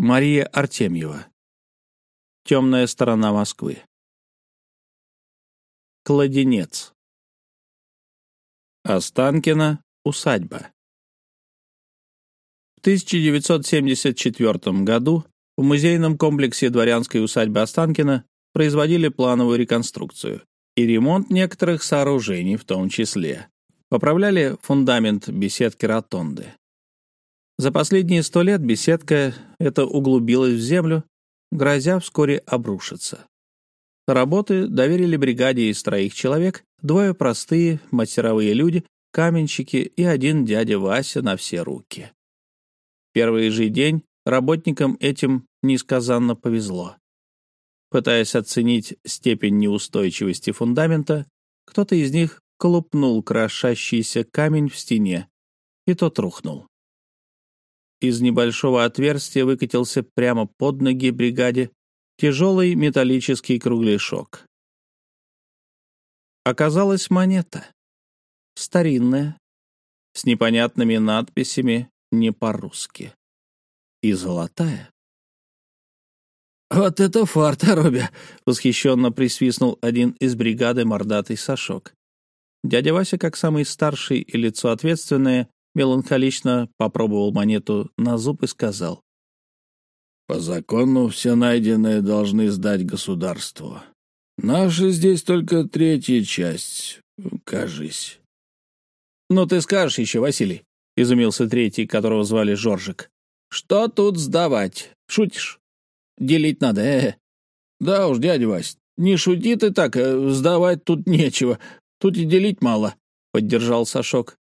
Мария Артемьева. Темная сторона Москвы. Кладенец. Останкино. Усадьба. В 1974 году в музейном комплексе дворянской усадьбы Останкино производили плановую реконструкцию и ремонт некоторых сооружений в том числе. Поправляли фундамент беседки-ротонды. За последние сто лет беседка эта углубилась в землю, грозя вскоре обрушиться. Работы доверили бригаде из троих человек, двое простые, мастеровые люди, каменщики и один дядя Вася на все руки. Первый же день работникам этим несказанно повезло. Пытаясь оценить степень неустойчивости фундамента, кто-то из них колупнул крошащийся камень в стене, и тот рухнул. Из небольшого отверстия выкатился прямо под ноги бригаде тяжелый металлический кругляшок. Оказалась монета. Старинная, с непонятными надписями не по-русски. И золотая. «Вот это фарт, Робя!» — восхищенно присвистнул один из бригады мордатый Сашок. Дядя Вася, как самый старший и лицо ответственное, меланхолично попробовал монету на зуб и сказал. «По закону все найденные должны сдать государству. Наша здесь только третья часть, кажись». «Ну ты скажешь еще, Василий», — изумился третий, которого звали Жоржик. «Что тут сдавать? Шутишь? Делить надо, э, -э. «Да уж, дядя Вась, не шути ты так, э, сдавать тут нечего, тут и делить мало», — поддержал Сашок.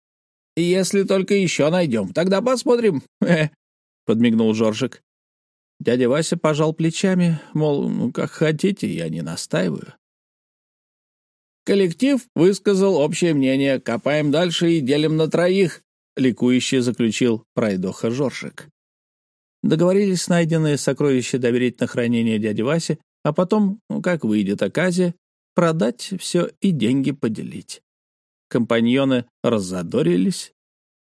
«Если только еще найдем, тогда посмотрим», э, — подмигнул Жоржик. Дядя Вася пожал плечами, мол, ну, как хотите, я не настаиваю. «Коллектив высказал общее мнение. Копаем дальше и делим на троих», — ликующе заключил пройдоха Жоржик. Договорились найденные сокровища доверить на хранение дяде Васе, а потом, ну, как выйдет оказия, продать все и деньги поделить. Компаньоны раззадорились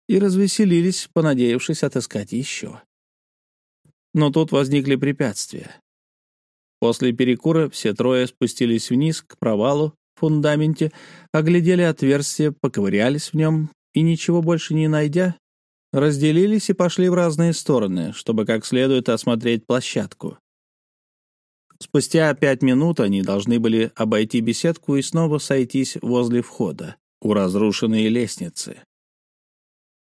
и развеселились, понадеявшись отыскать еще. Но тут возникли препятствия. После перекура все трое спустились вниз к провалу в фундаменте, оглядели отверстие, поковырялись в нем и, ничего больше не найдя, разделились и пошли в разные стороны, чтобы как следует осмотреть площадку. Спустя пять минут они должны были обойти беседку и снова сойтись возле входа, у разрушенной лестницы.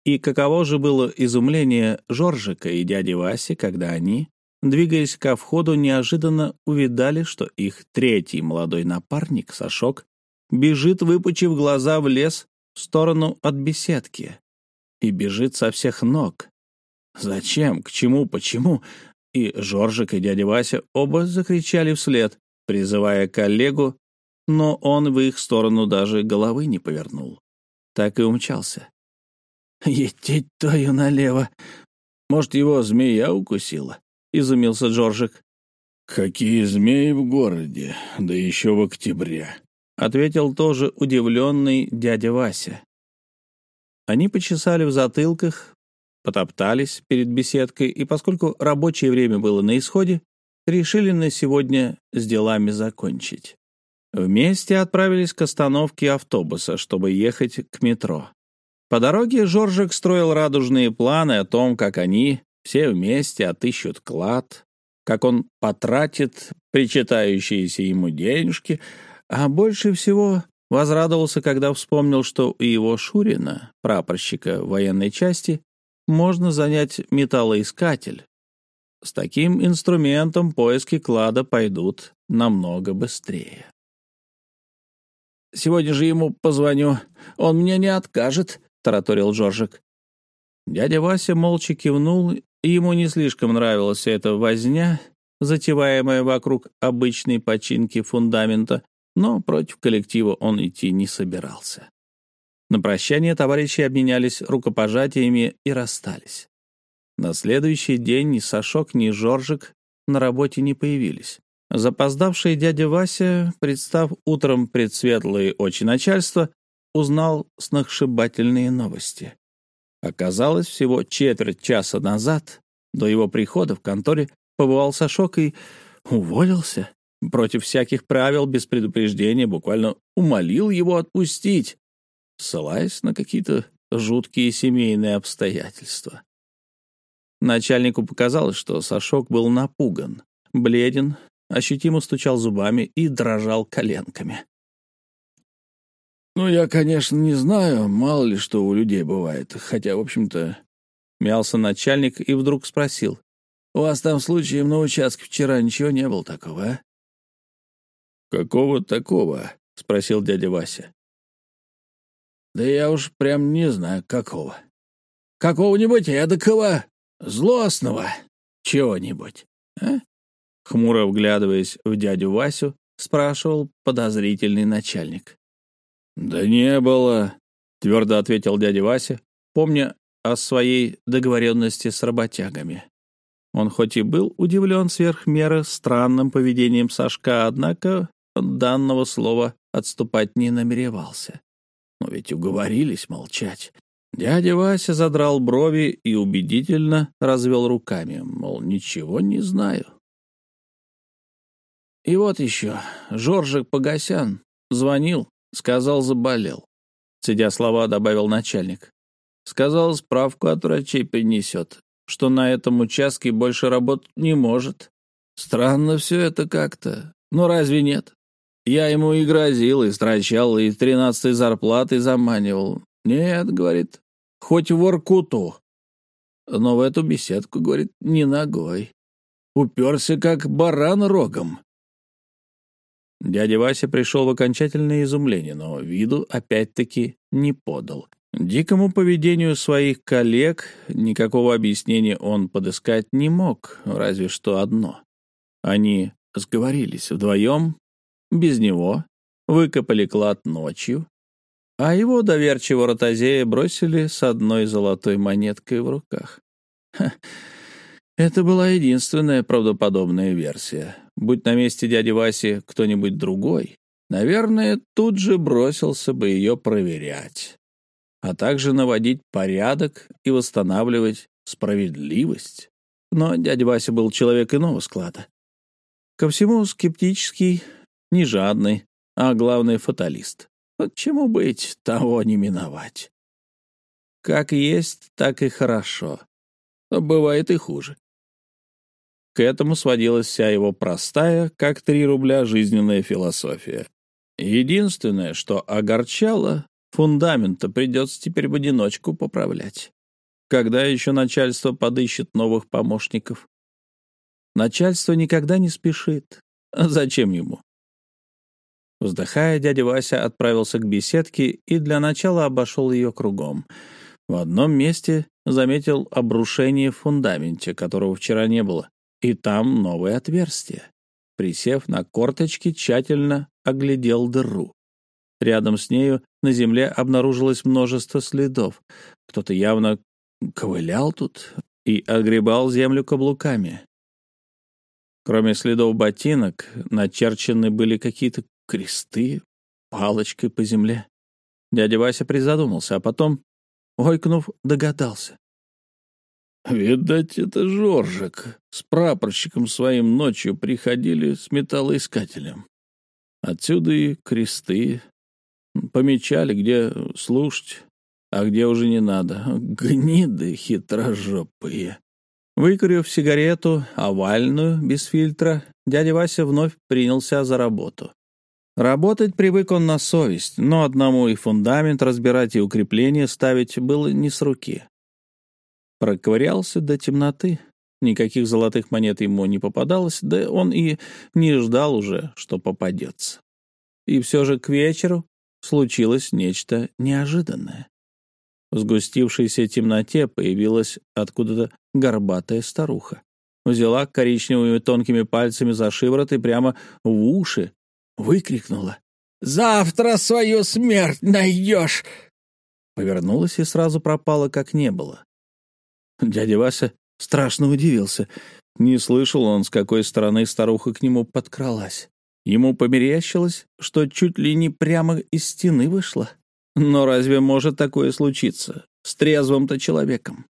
И каково же было изумление Жоржика и дяди Васи, когда они, двигаясь ко входу, неожиданно увидали, что их третий молодой напарник, Сашок, бежит, выпучив глаза в лес в сторону от беседки и бежит со всех ног. Зачем? К чему? Почему? И Жоржик, и дядя Вася оба закричали вслед, призывая коллегу, но он в их сторону даже головы не повернул. Так и умчался. «Етить твою налево! Может, его змея укусила?» — изумился Джорджик. «Какие змеи в городе, да еще в октябре!» — ответил тоже удивленный дядя Вася. Они почесали в затылках, потоптались перед беседкой, и поскольку рабочее время было на исходе, решили на сегодня с делами закончить. Вместе отправились к остановке автобуса, чтобы ехать к метро. По дороге Жоржик строил радужные планы о том, как они все вместе отыщут клад, как он потратит причитающиеся ему денежки, а больше всего Возрадовался, когда вспомнил, что у его Шурина, прапорщика военной части, можно занять металлоискатель. С таким инструментом поиски клада пойдут намного быстрее. «Сегодня же ему позвоню. Он мне не откажет», — тараторил Джорджик. Дядя Вася молча кивнул, и ему не слишком нравилась эта возня, затеваемая вокруг обычной починки фундамента, но против коллектива он идти не собирался. На прощание товарищи обменялись рукопожатиями и расстались. На следующий день ни Сашок, ни Жоржик на работе не появились. Запоздавший дядя Вася, представ утром пред светлые очи начальства, узнал сногсшибательные новости. Оказалось, всего четверть часа назад До его прихода в конторе побывал Сашок и уволился. Против всяких правил, без предупреждения, буквально умолил его отпустить, ссылаясь на какие-то жуткие семейные обстоятельства. Начальнику показалось, что Сашок был напуган, бледен, ощутимо стучал зубами и дрожал коленками. «Ну, я, конечно, не знаю, мало ли что у людей бывает, хотя, в общем-то...» Мялся начальник и вдруг спросил. «У вас там случаем на участке вчера ничего не было такого, а?» «Какого такого?» — спросил дядя Вася. «Да я уж прям не знаю, какого. Какого-нибудь эдакого, злостного чего-нибудь, а?» Хмуро вглядываясь в дядю Васю, спрашивал подозрительный начальник. «Да не было», — твердо ответил дядя Вася, помня о своей договоренности с работягами. Он хоть и был удивлен сверх меры странным поведением Сашка, однако данного слова отступать не намеревался. Но ведь уговорились молчать. Дядя Вася задрал брови и убедительно развел руками, мол, ничего не знаю. И вот еще, Жоржик Погосян звонил, сказал, заболел. Цедя слова, добавил начальник. Сказал, справку от врачей принесет, что на этом участке больше работать не может. Странно все это как-то. Но разве нет? Я ему и грозил, и страчал, и тринадцатой зарплатой заманивал. Нет, говорит, хоть в Оркуту. Но в эту беседку, говорит, не ногой. Уперся, как баран рогом. Дядя Вася пришел в окончательное изумление, но виду опять-таки не подал. Дикому поведению своих коллег никакого объяснения он подыскать не мог, разве что одно. Они сговорились вдвоем, без него, выкопали клад ночью, а его доверчиво ротозея бросили с одной золотой монеткой в руках. Ха, это была единственная правдоподобная версия. Будь на месте дяди Васи кто-нибудь другой, наверное, тут же бросился бы ее проверять, а также наводить порядок и восстанавливать справедливость. Но дядя Вася был человек иного склада. Ко всему скептический, не жадный, а главный фаталист. Вот чему быть, того не миновать. Как есть, так и хорошо. Бывает и хуже. К этому сводилась вся его простая, как три рубля, жизненная философия. Единственное, что огорчало, фундамента придется теперь в одиночку поправлять. Когда еще начальство подыщет новых помощников? Начальство никогда не спешит. Зачем ему? Вздыхая, дядя Вася отправился к беседке и для начала обошел ее кругом. В одном месте заметил обрушение в фундаменте, которого вчера не было и там новое отверстие. Присев на корточки, тщательно оглядел дыру. Рядом с нею на земле обнаружилось множество следов. Кто-то явно ковылял тут и огребал землю каблуками. Кроме следов ботинок, начерчены были какие-то кресты палочкой по земле. Дядя Вася призадумался, а потом, ойкнув, догадался. Видать, это Жоржик. С прапорщиком своим ночью приходили с металлоискателем. Отсюда и кресты. Помечали, где слушать, а где уже не надо. Гниды хитрожопые. Выкурив сигарету, овальную, без фильтра, дядя Вася вновь принялся за работу. Работать привык он на совесть, но одному и фундамент разбирать, и укрепление ставить было не с руки. Проковырялся до темноты. Никаких золотых монет ему не попадалось, да он и не ждал уже, что попадется. И все же к вечеру случилось нечто неожиданное. В сгустившейся темноте появилась откуда-то горбатая старуха. Взяла коричневыми тонкими пальцами за шиворот и прямо в уши выкрикнула. «Завтра свою смерть найдешь!» Повернулась и сразу пропала, как не было. Дядя Вася страшно удивился. Не слышал он, с какой стороны старуха к нему подкралась. Ему померещилось, что чуть ли не прямо из стены вышла. Но разве может такое случиться с трезвым-то человеком?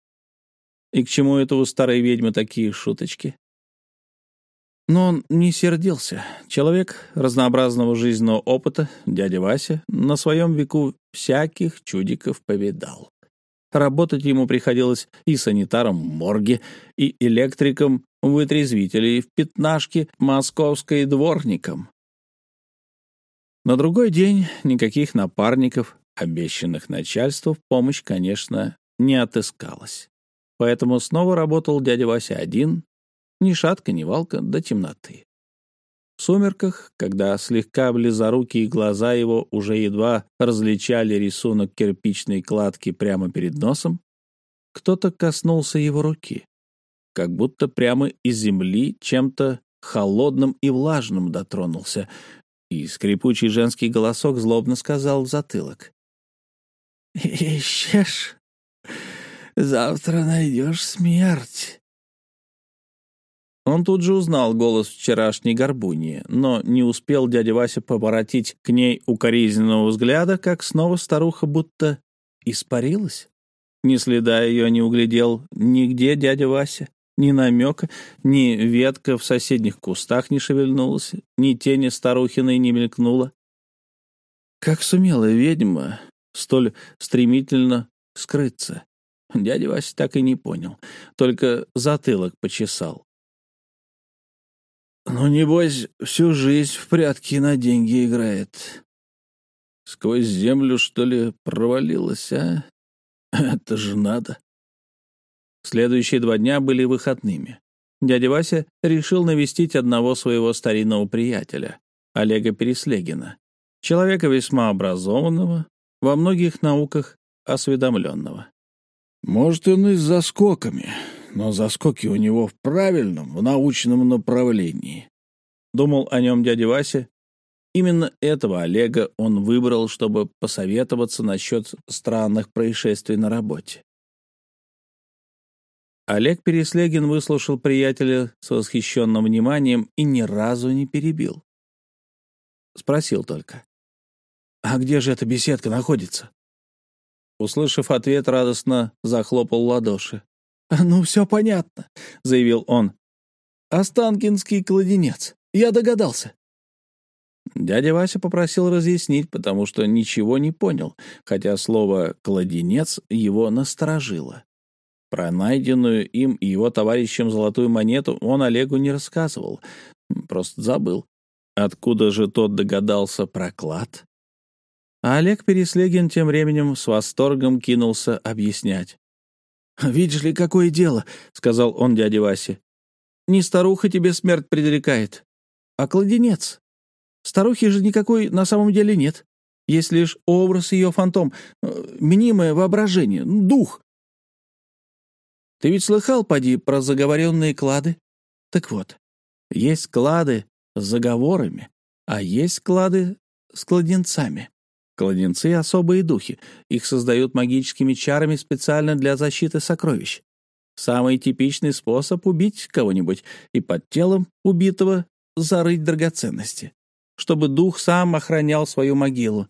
И к чему это у старой ведьмы такие шуточки? Но он не сердился. Человек разнообразного жизненного опыта, дядя Вася, на своем веку всяких чудиков повидал. Работать ему приходилось и санитаром в морге, и электриком вытрезвителей в пятнашке, московской дворником. На другой день никаких напарников, обещанных начальству, в помощь, конечно, не отыскалось. Поэтому снова работал дядя Вася один, ни шатка, ни валка, до темноты. Сумерках, когда слегка близорукие глаза его уже едва различали рисунок кирпичной кладки прямо перед носом, кто-то коснулся его руки, как будто прямо из земли чем-то холодным и влажным дотронулся, и скрипучий женский голосок злобно сказал в затылок. «Ищешь? Завтра найдешь смерть». Он тут же узнал голос вчерашней горбуньи, но не успел дядя Вася поворотить к ней укоризненного взгляда, как снова старуха будто испарилась. Ни следа ее не углядел нигде дядя Вася. Ни намека, ни ветка в соседних кустах не шевельнулась, ни тени старухиной не мелькнула. Как сумела ведьма столь стремительно скрыться? Дядя Вася так и не понял, только затылок почесал. «Ну, небось, всю жизнь в прятки на деньги играет. Сквозь землю, что ли, провалилась, а? Это же надо!» Следующие два дня были выходными. Дядя Вася решил навестить одного своего старинного приятеля, Олега Переслегина, человека весьма образованного, во многих науках осведомленного. «Может, он и с заскоками, но заскоки у него в правильном, в научном направлении», — думал о нем дядя Вася. Именно этого Олега он выбрал, чтобы посоветоваться насчет странных происшествий на работе. Олег Переслегин выслушал приятеля с восхищенным вниманием и ни разу не перебил. Спросил только. «А где же эта беседка находится?» Услышав ответ, радостно захлопал ладоши. «Ну, все понятно», — заявил он. «Останкинский кладенец. Я догадался». Дядя Вася попросил разъяснить, потому что ничего не понял, хотя слово «кладенец» его насторожило. Про найденную им и его товарищем золотую монету он Олегу не рассказывал, просто забыл. Откуда же тот догадался про клад? А Олег Переслегин тем временем с восторгом кинулся объяснять. «Видишь ли, какое дело», — сказал он дяде Васе. «Не старуха тебе смерть предрекает, а кладенец. Старухи же никакой на самом деле нет. Есть лишь образ ее фантом, э, мнимое воображение, дух, ты ведь слыхал, поди, про заговоренные клады? Так вот, есть клады с заговорами, а есть клады с кладенцами. Кладенцы — особые духи. Их создают магическими чарами специально для защиты сокровищ. Самый типичный способ убить кого-нибудь и под телом убитого зарыть драгоценности, чтобы дух сам охранял свою могилу,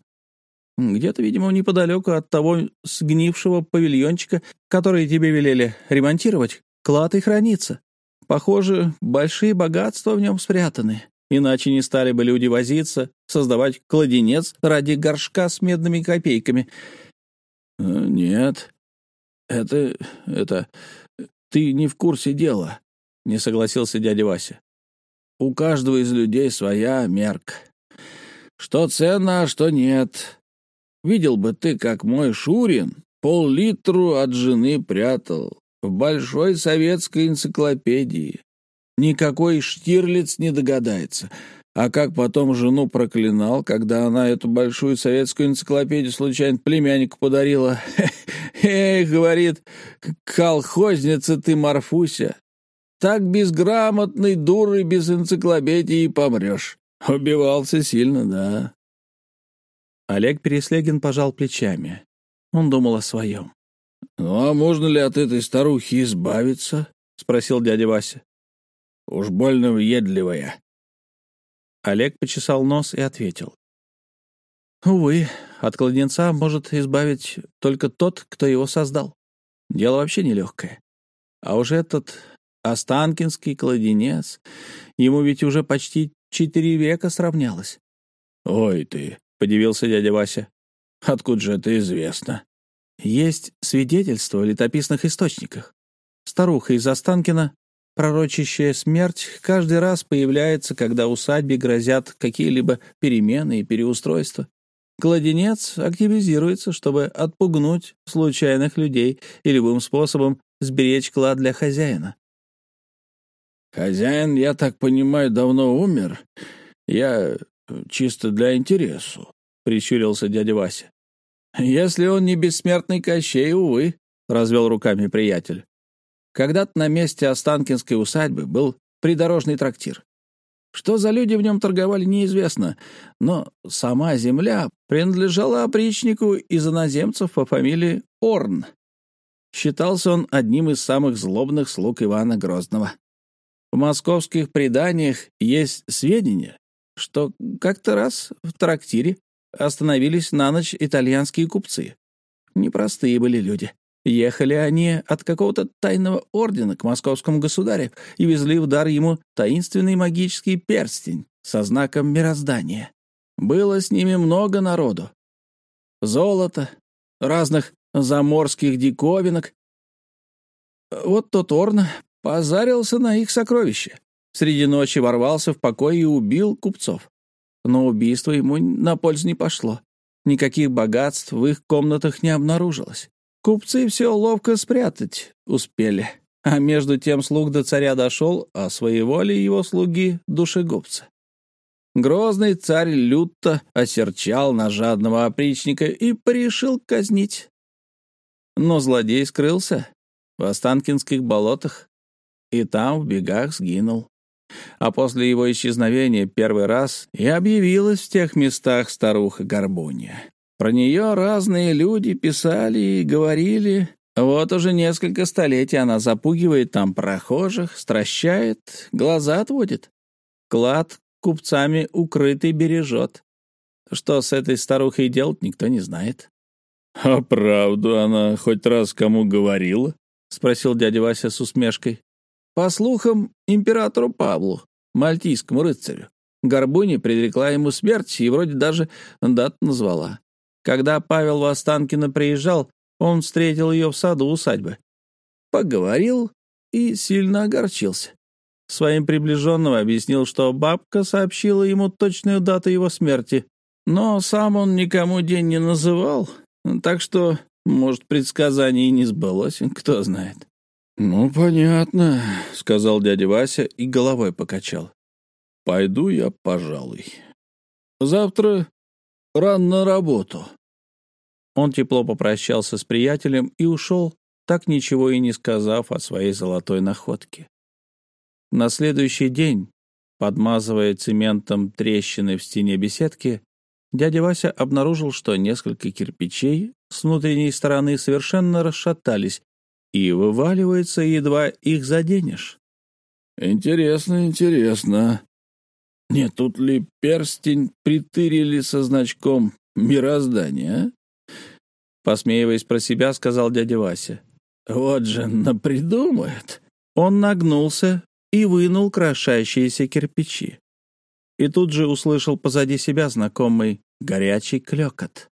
где-то, видимо, неподалеку от того сгнившего павильончика, который тебе велели ремонтировать, клад и хранится. Похоже, большие богатства в нем спрятаны. Иначе не стали бы люди возиться, создавать кладенец ради горшка с медными копейками. Э, «Нет, это... это... ты не в курсе дела», — не согласился дядя Вася. «У каждого из людей своя мерка. Что ценно, а что нет. Видел бы ты, как мой Шурин пол-литру от жены прятал в большой советской энциклопедии. Никакой Штирлиц не догадается. А как потом жену проклинал, когда она эту большую советскую энциклопедию случайно племяннику подарила. «Эх, — говорит, — колхозница ты, Марфуся, так безграмотной дурой без энциклопедии помрешь. Убивался сильно, да. Олег Переслегин пожал плечами. Он думал о своем. «Ну а можно ли от этой старухи избавиться?» — спросил дядя Вася. «Уж больно въедливая». Олег почесал нос и ответил. «Увы, от кладенца может избавить только тот, кто его создал. Дело вообще нелегкое. А уж этот Останкинский кладенец, ему ведь уже почти четыре века сравнялось. — Ой ты, — подивился дядя Вася, — откуда же это известно? Есть свидетельства в летописных источниках. Старуха из Останкина, пророчащая смерть, каждый раз появляется, когда усадьбе грозят какие-либо перемены и переустройства. Кладенец активизируется, чтобы отпугнуть случайных людей и любым способом сберечь клад для хозяина. «Хозяин, я так понимаю, давно умер. Я чисто для интересу», — прищурился дядя Вася. «Если он не бессмертный Кощей, увы», — развел руками приятель. Когда-то на месте Останкинской усадьбы был придорожный трактир. Что за люди в нем торговали, неизвестно, но сама земля принадлежала опричнику из иноземцев по фамилии Орн. Считался он одним из самых злобных слуг Ивана Грозного. В московских преданиях есть сведения, что как-то раз в трактире остановились на ночь итальянские купцы. Непростые были люди. Ехали они от какого-то тайного ордена к московскому государю и везли в дар ему таинственный магический перстень со знаком мироздания. Было с ними много народу. Золото, разных заморских диковинок. Вот тот Орн позарился на их сокровища. Среди ночи ворвался в покой и убил купцов. Но убийство ему на пользу не пошло. Никаких богатств в их комнатах не обнаружилось. Купцы все ловко спрятать успели. А между тем слуг до царя дошел, а своеволие его слуги — душегубца. Грозный царь люто осерчал на жадного опричника и порешил казнить. Но злодей скрылся в Останкинских болотах и там в бегах сгинул. А после его исчезновения первый раз и объявилась в тех местах старуха Горбунья. Про нее разные люди писали и говорили. Вот уже несколько столетий она запугивает там прохожих, стращает, глаза отводит. Клад купцами укрытый бережет. Что с этой старухой делать, никто не знает. — А правду она хоть раз кому говорила? — спросил дядя Вася с усмешкой. — По слухам, императору Павлу, мальтийскому рыцарю. Горбуни предрекла ему смерть и вроде даже дат назвала. Когда Павел Востанкина приезжал, он встретил ее в саду усадьбы. Поговорил и сильно огорчился. Своим приближенным объяснил, что бабка сообщила ему точную дату его смерти, но сам он никому день не называл, так что, может, предсказание и не сбылось, кто знает. «Ну, понятно», — сказал дядя Вася и головой покачал. «Пойду я, пожалуй. Завтра рано на работу». Он тепло попрощался с приятелем и ушел, так ничего и не сказав о своей золотой находке. На следующий день, подмазывая цементом трещины в стене беседки, дядя Вася обнаружил, что несколько кирпичей с внутренней стороны совершенно расшатались и вываливаются, едва их заденешь. «Интересно, интересно. Не тут ли перстень притырили со значком мироздания, а?» Посмеиваясь про себя, сказал дядя Вася. «Вот же напридумает!» Он нагнулся и вынул крошащиеся кирпичи. И тут же услышал позади себя знакомый горячий клекот.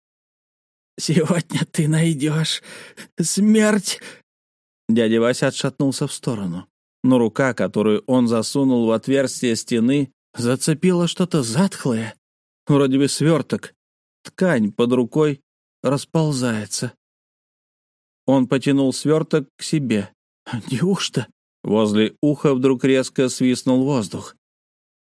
«Сегодня ты найдешь смерть!» Дядя Вася отшатнулся в сторону, но рука, которую он засунул в отверстие стены, зацепила что-то затхлое, вроде бы сверток. Ткань под рукой расползается. Он потянул сверток к себе. Неужто? Возле уха вдруг резко свистнул воздух.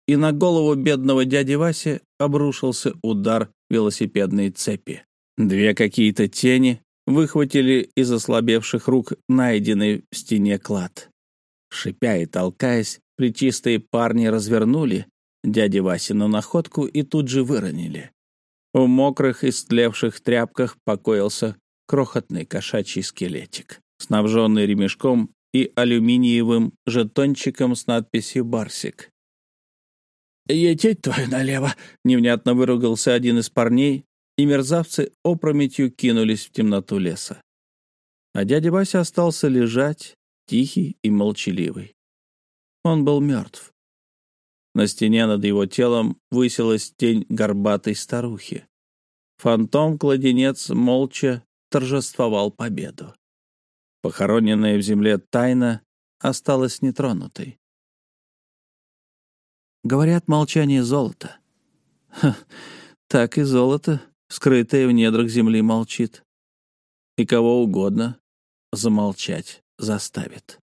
И на голову бедного дяди Васи обрушился удар велосипедной цепи. Две какие-то тени выхватили из ослабевших рук найденный в стене клад. Шипя и толкаясь, плечистые парни развернули дяди Васину находку и тут же выронили. В мокрых и стлевших тряпках покоился крохотный кошачий скелетик, снабженный ремешком и алюминиевым жетончиком с надписью «Барсик». «Ететь твою налево!» — невнятно выругался один из парней, и мерзавцы опрометью кинулись в темноту леса. А дядя Вася остался лежать тихий и молчаливый. Он был мертв. На стене над его телом высилась тень горбатой старухи. Фантом-кладенец молча торжествовал победу. Похороненная в земле тайна осталась нетронутой. Говорят, молчание — золото. Ха, так и золото, скрытое в недрах земли, молчит. И кого угодно замолчать заставит.